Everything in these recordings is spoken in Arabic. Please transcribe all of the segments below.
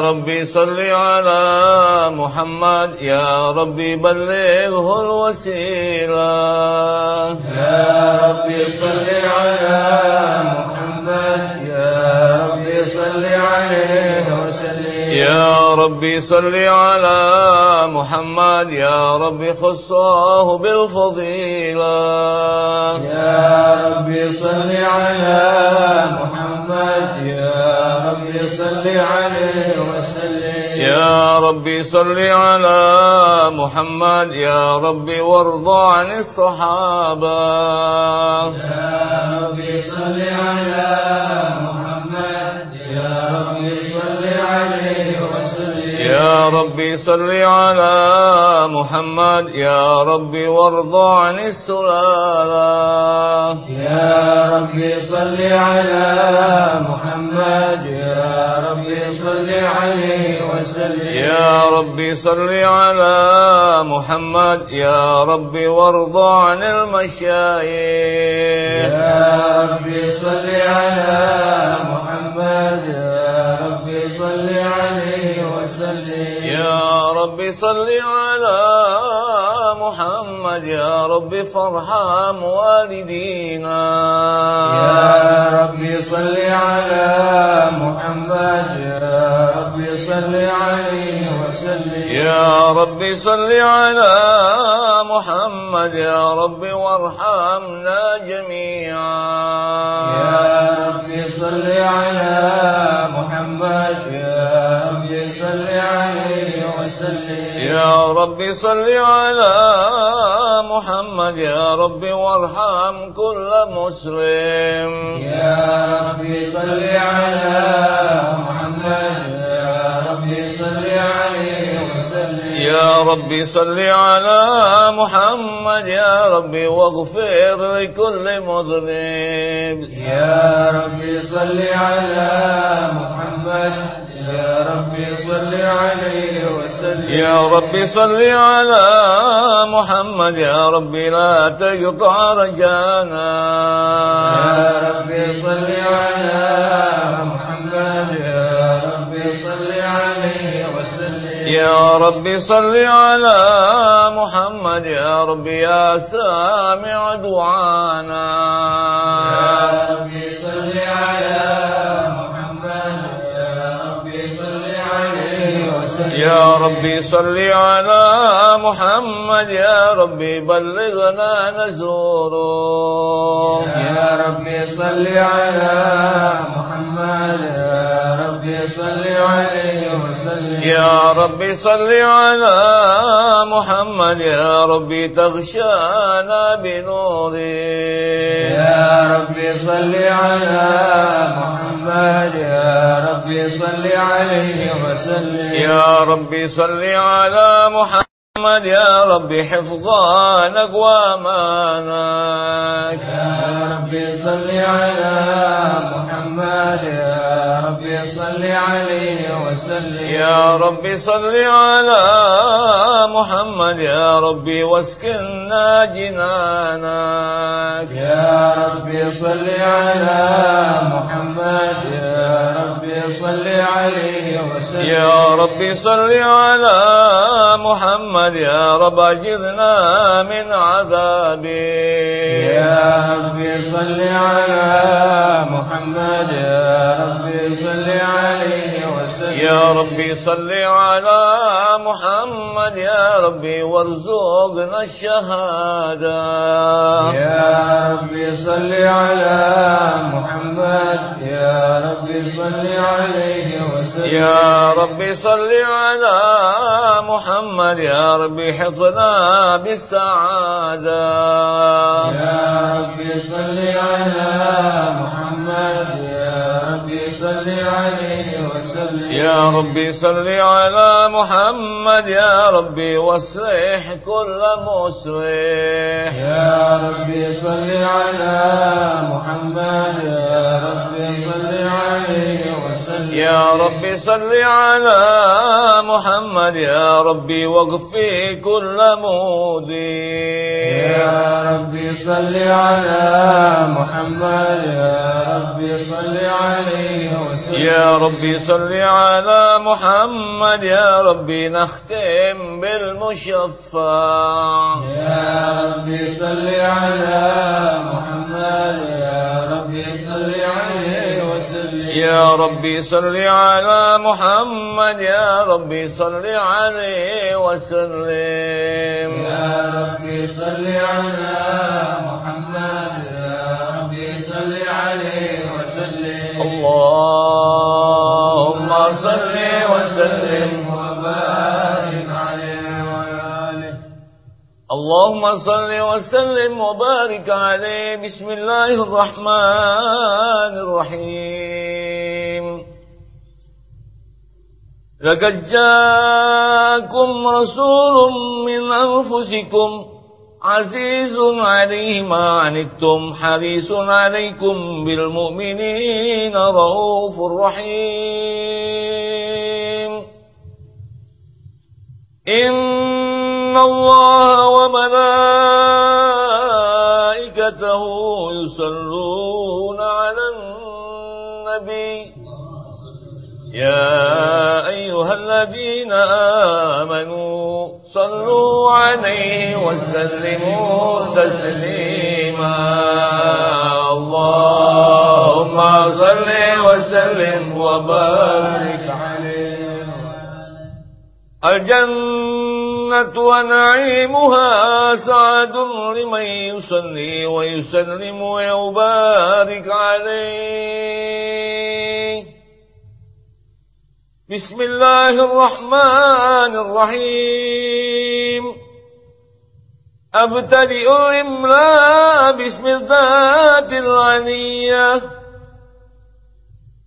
ربي صل على محمد يا ربي بلغه الوسيلة. يا ربي صل على محمد يا ربي صل عليه وسلم. يا ربي صل على محمد يا ربي خصه بالفضيلة. يا ربي صل على محمد يا ربي صل عليه وسلم. يا ربي صل على محمد يا ربي وارض عن الصحابة. يا ربي صل على يا ربي صل على محمد. يا ربي وارض عن السلالة. يا ربي صل على محمد. يا ربي صل عليه وسلم. يا ربي صل على محمد. يا ربي وارض عن المشايخ. يا ربي صل على محمد. يا ربي صل عليه وسلم. يا ربي صل على محمد يا ربي فارحم والدينا. يا ربي صل على محمد يا ربي صل عليه وسلم. يا ربي صل على محمد يا ربي وارحمنا جميعا. يا ربي صل على يا ربي صل على محمد يا ربي وارحم كل مسلم. يا ربي صل على محمد يا ربي صل عليه يا ربي صل على محمد يا ربي واغفر لكل مذنب. يا ربي صل على محمد يا ربي صل عليه وسلم. يا ربي صل على محمد يا ربي لا تقطع رجانا. يا ربي صل على محمد يا يا ربي صل على محمد يا ربي يا سامع دعانا. يا ربي صل على محمد يا ربي بلغنا نزوره. يا ربي صل على محمد يا ربي صل عليه وسلم. يا ربي صل على محمد يا ربي تغشانا بنوره. يا ربي صل على محمد يا ربي صل عليه وسلم. يا ربي صل على محمد يا ربي حفظانك وامانك يا ربي صل على محمد يا ربي صل عليه وسلم. يا ربي صل على محمد يا ربي واسكننا جنانك. يا ربي صل على محمد يا صل عليه وسلم. يا ربي صل على محمد يا رب أجرنا من عذابك يا ربي صل على محمد يا ربي صل عليه وسلم. يا ربي صل على محمد يا ربي وارزقنا الشهادة. يا ربي صل على محمد يا ربي صل عليه وسلم. يا ربي صل على محمد يا ربي حفظنا بالسعادة. يا ربي صل على محمد يا ربي صل عليه يا ربي صل على محمد يا ربي واصلح كل مصلح يا ربي صل على محمد يا ربي صل عليه وسلم. يا ربي صل على محمد يا ربي واغفر كل مودي. يا ربي صل على محمد يا ربي صل عليه وسلم. يا ربي صل على محمد يا ربي نختم بالمشفع. يا ربي صل على محمد يا ربي صل عليه وسلم. يا ربي صل على محمد يا ربي صل عليه وسلم. يا ربي صل على محمد اللهم صل وسلم. وبارك عليه وعلى آله اللهم صل وسلم وبارك عليه. بسم الله الرحمن الرحيم. لقد جاءكم رسول من أنفسكم عزيز عليه ما عنتم حريص عليكم بالمؤمنين رؤوف رحيم. إن الله وملائكته يصلون الذين آمنوا صلوا عليه وسلموا تسليما. اللهم صل وسلم وبارك عليه. الجنة ونعيمها سعد لمن يصلي ويسلم ويبارك عليه. بسم الله الرحمن الرحيم. أبتدئ الإملاء باسم الذات العلية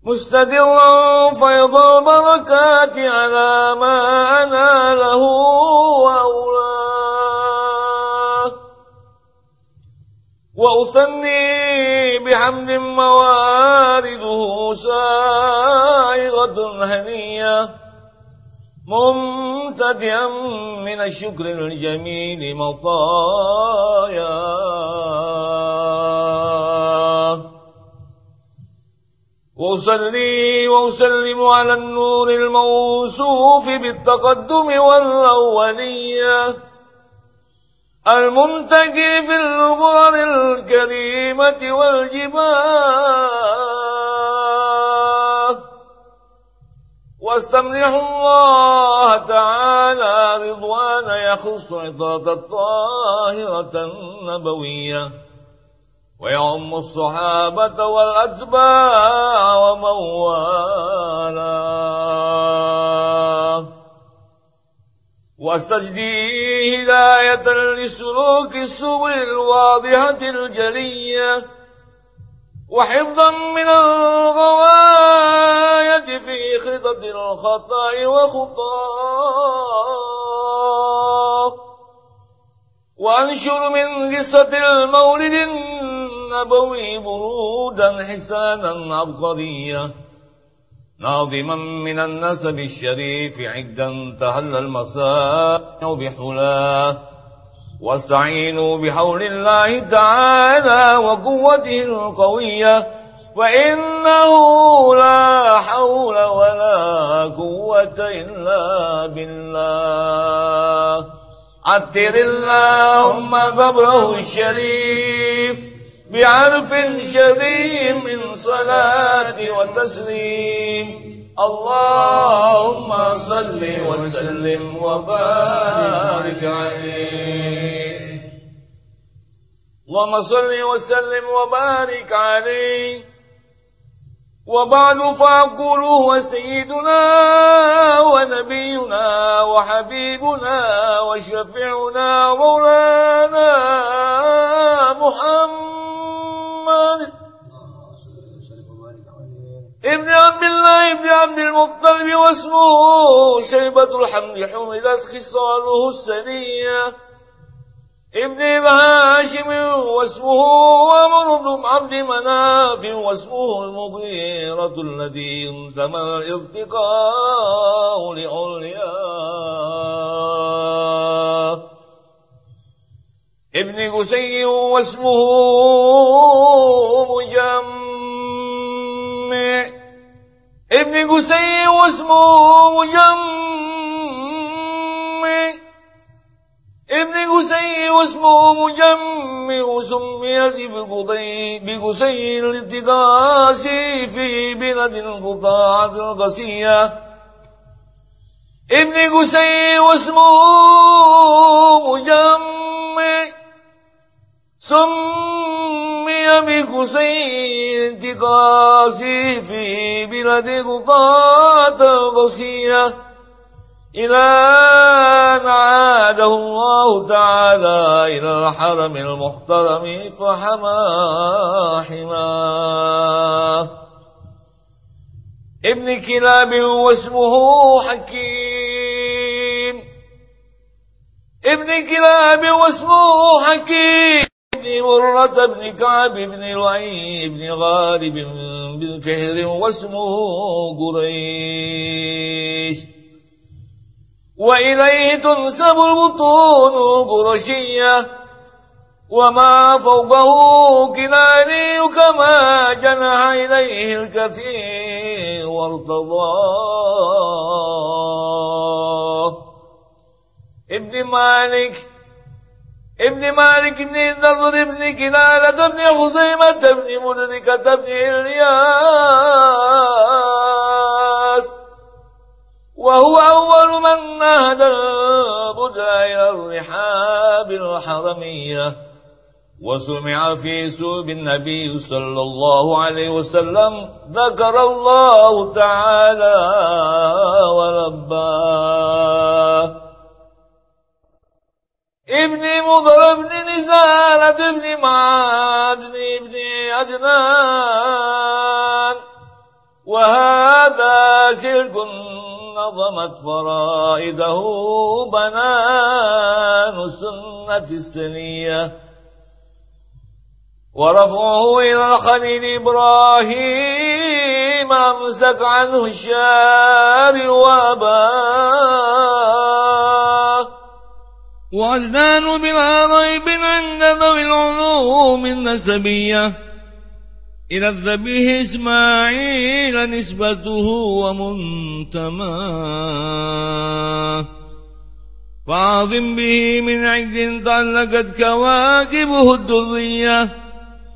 مستدرا فيض البركات على ما أنا له وأولاه وأثني بحمد موارده ممتدئا من الشكر الجميل مطاياه وأصلي وأسلم على النور الموصوف بالتقدم والأولية. المنتجي في الغرر الكريمة والجباه واستمنح الله تعالى رضوان يخص عطاة الطاهرة النبوية. ويعم الصحابة والأتباع ومن والاه واستجدي هداية لسلوك السبل الواضحة الجلية. وحفظا من الغواية في خطط الخطأ وخطاه وأنشر من قصة المولد النبوي برودا حسانا عبقريا. ناظما من النسب الشريف عدا تهل المساء بحلاه. واستعينوا بحول الله تعالى وقوته القوية وإنه لا حول ولا قوة إلا بالله. عطر اللهم قبره الشريف بعرف شديد من صلاة وتسليم. اللهم صل وسلم وبارك عليه. اللهم صل وسلم وبارك عليه. وبعد فأقول هو سيدنا ونبينا وحبيبنا وشفيعنا مولانا محمد. ابن عبد الله الحمد حمدت خصاله السنية. ابن هاشم واسمه عمر بن عبد مناف واسمه المغيرة الذي انتمى الارتقاء لعلياه ابن قسي واسمه مجمع. ابن قسي واسمه مجمع. ابن قسي واسمه مجمع سميت بقسي الاتقاس في بلد القطاعة القسية. ابن قسي واسمه مجمع سمي بقسي الاتقاس في بلد القطاعة القسية. إلى أن عاده الله تعالى إلى الحرم المحترم فحما حماه ابن كلاب واسمه حكيم. ابن كلاب واسمه حكيم. ابن مرة بن كعب بن لؤي بن غالب بن فهر واسمه قريش. وإليه تنسب البطون قرشية وما فوقه كناني كما جنح إليه الكثير وارتضاه ابن مالك ابن مالك بن النضر بن كنانة بن خزيمة بن مدركة بن إلياس. وهو أول من نهد البدع إلى الرحاب الحرمية. وسمع في سوب النبي صلى الله عليه وسلم ذكر الله تعالى ورباه ابن مضر ابن نزالة ابن معادن ابن عدنان. وهذا سلك نظمت فرائده بنان السنة السنية. ورفعه إلى الخليل إبراهيم أمسك عنه الشارع وأباه وعدنان بلا ريب عند ذوي العلوم النسبية. إلى الذبيه إسماعيل نسبته ومنتماه. فعظم به من عجل تعلقت كواكبه الدرية.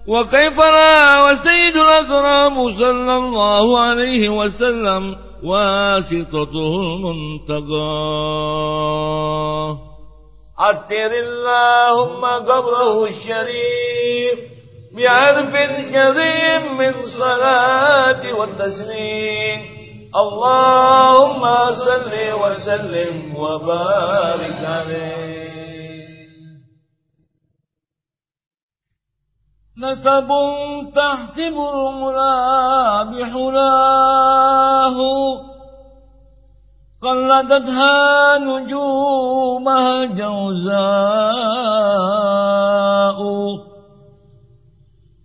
وكيف لا وسيد الأكرام صلى الله عليه وسلم واسطته المنتقى. عطر اللهم قبره الشريف. بعرف شديد من صلاة والتسليم. اللهم صل وسلم وبارك عليه. نسب تحسب الملا بحلاه قلدتها نجومها الجوزاء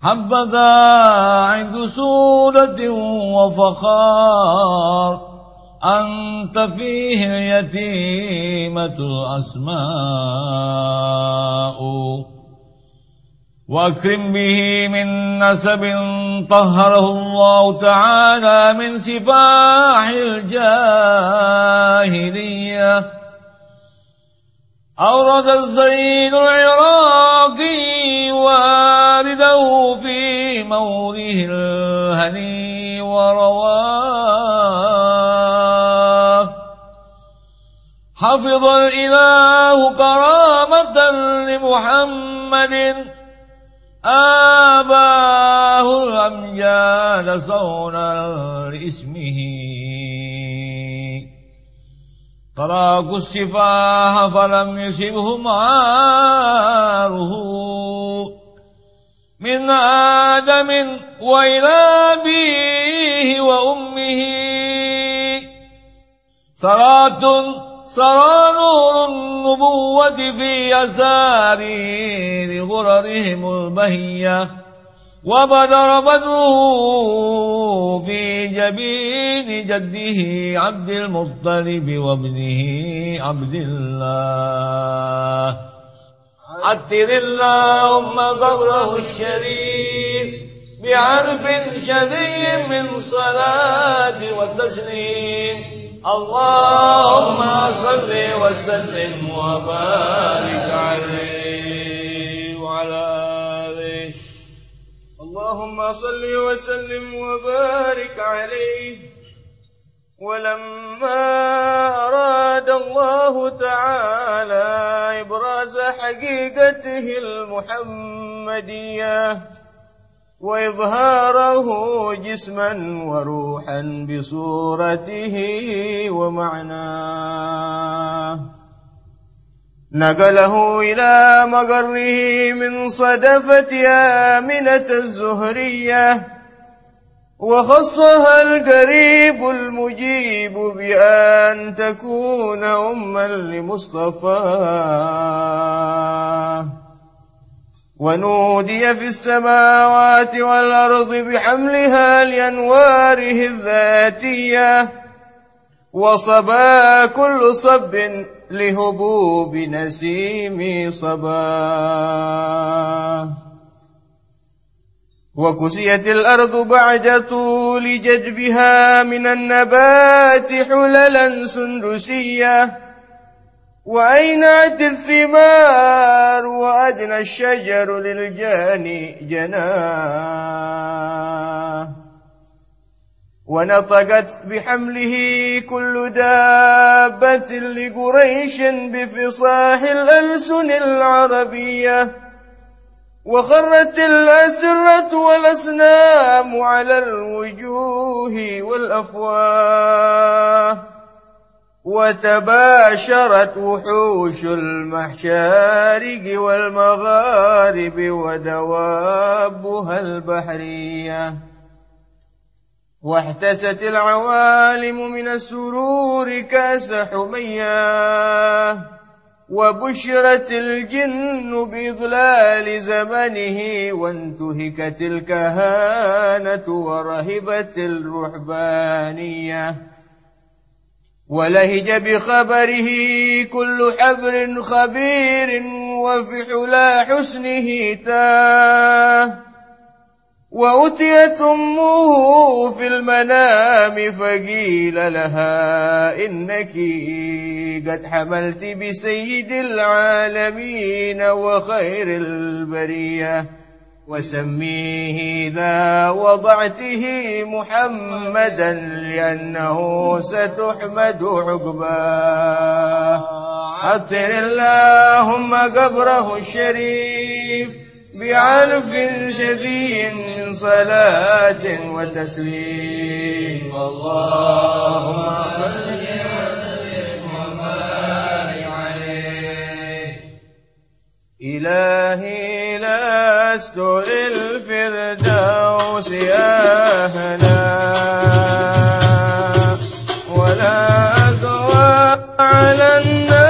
حبذا عند سورة وفخار. أنت فيه اليتيمة الأسماء. وأكرم به من نسب طهره الله تعالى من سفاح الجاهلية. أورد الزين العراقي والده في موله الهني ورواه. حفظ الإله كرامة لمحمد. آباه الأمجاد صونا لإسمه. تراك السفاح فلم يسبه ماره من آدم وإلى أبيه وأمه. صلاة سرى نور النبوة في أسارير غررهم البهية. وبدر بدره في جبين جده عبد المطلب وابنه عبد الله. عطر اللهم قبره الشريف بعرف شدي من صلاة وتسليم. اللهم صل وسلم وبارك عليه. اللهم صل وسلم وبارك عليه. ولما أراد الله تعالى إبراز حقيقته المحمدية وإظهاره جسما وروحا بصورته ومعناه. نقله إلى مقره من صدفة آمنة الزهرية وخصها القريب المجيب بأن تكون أما لمصطفاه ونودي في السماوات والأرض بحملها لأنواره الذاتية وصبا كل صب لهبوب نسيم صباه وكسيت الأرض بعد طول جدبها من النبات حللا سندسية. وأينعت الثمار وأدنى الشجر للجاني جناه ونطقت بحمله كل دابة لقريش بفصاح الألسن العربية. وخرت الأسرة والأصنام على الوجوه والأفواه. وتباشرت وحوش المحشارق والمغارب ودوابها البحرية. واحتست العوالم من السرور كأس حمياه وبشرت الجن بإضلال زمنه وانتهكت الكهانة ورهبت الرحبانيه ولهج بخبره كل حبر خبير وفي حلا حسنه تاه. وأتيت أمه في المنام فقيل لها إنك قد حملت بسيد العالمين وخير البرية. وسميه إذا وضعته محمدا لأنه ستحمد عقباه. عطر اللهم قبره الشريف بعرف شديد صلاة وتسليم. اللهم صل وسلم وبارك عليه. إلهي لست للفردوس أهلا ولا أقوى على النار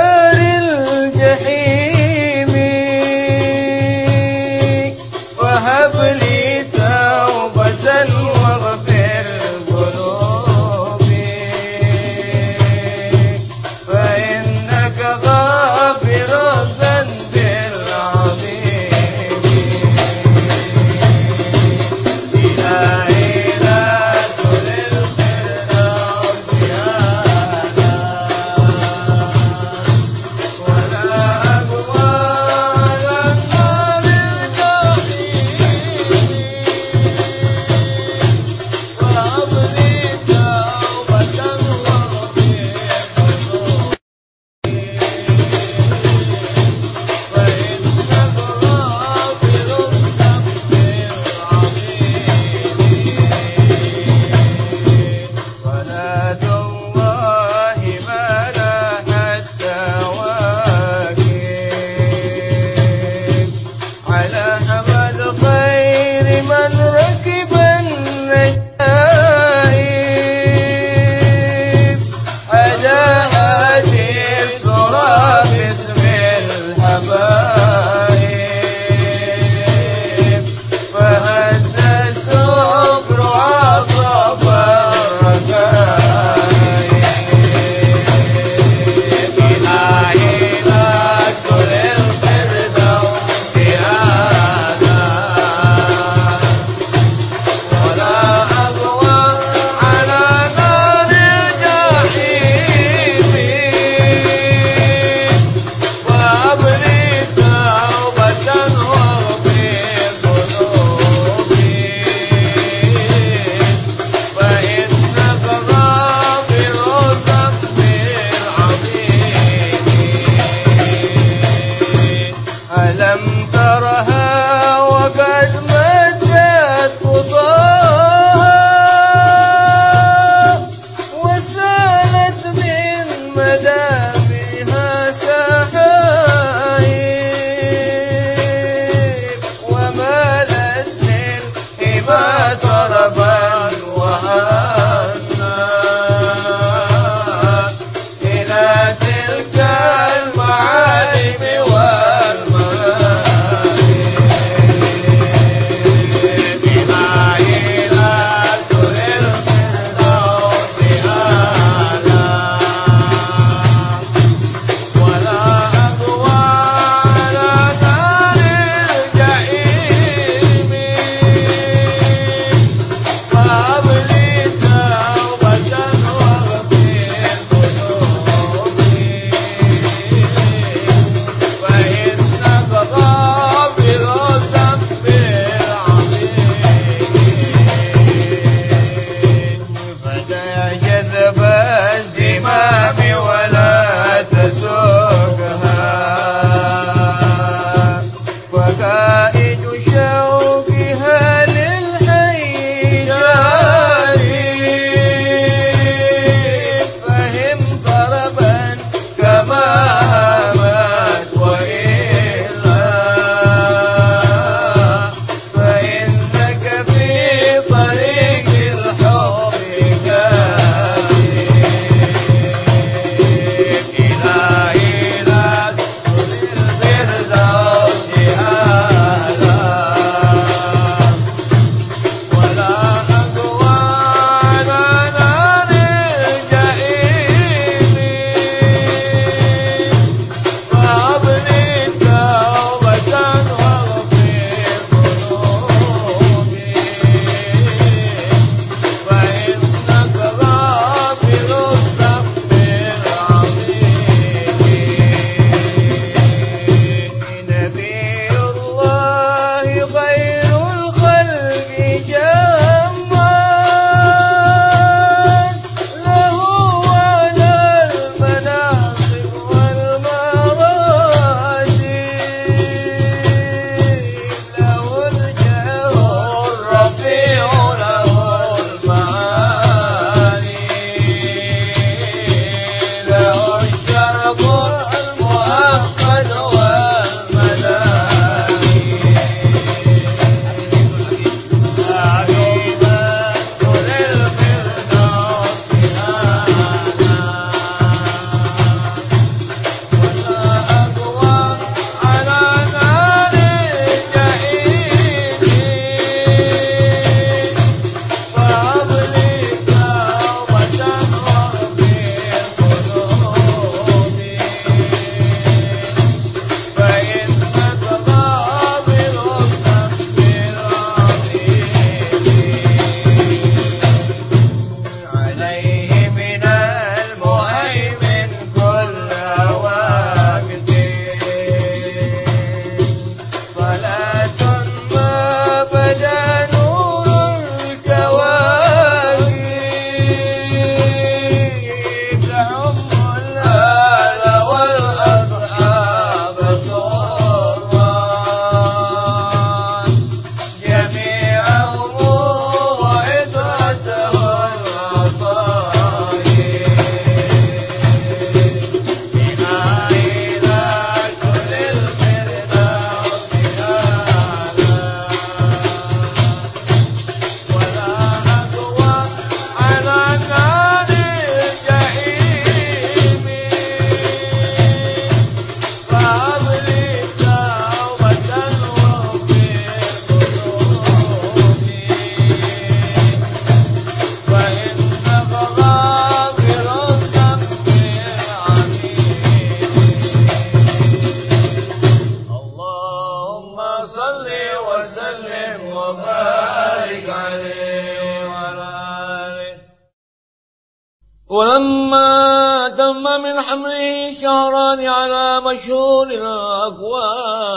على مشهور الأكوان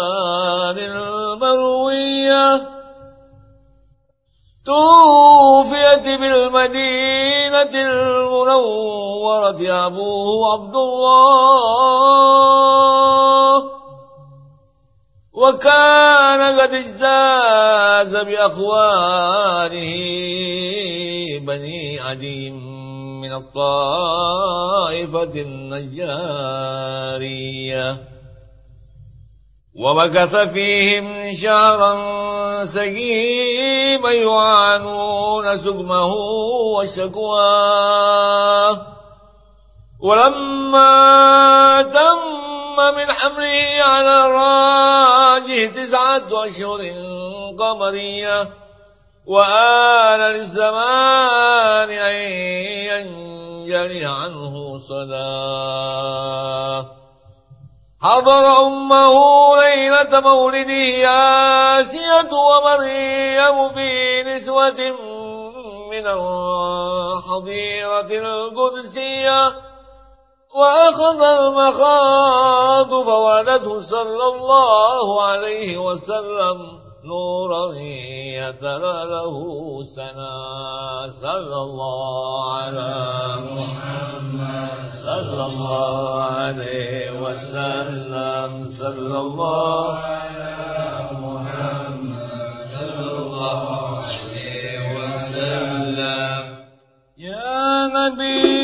المروية. توفيت بالمدينة المنورة أبوه عبد الله وكان قد اجتاز بأخوانه بني عديم. من الطائفة النجارية ومكث فيهم شهرا سقيما يعانون سقمه وشكواه ولما تم من حمله على راجه تسعة أشهر قمرية وآن للزمان أن ينجلي عنه صلاة. حضر أمه ليلة مولده آسية ومريم في نسوة من الحضيرة القدسية. وأخذ المخاض فولده صلى الله عليه وسلم. نورا يتلى له سنا صلى الله على محمد. صلى الله عليه وسلم. صلى الله على محمد. صلى الله عليه وسلم. يا نبي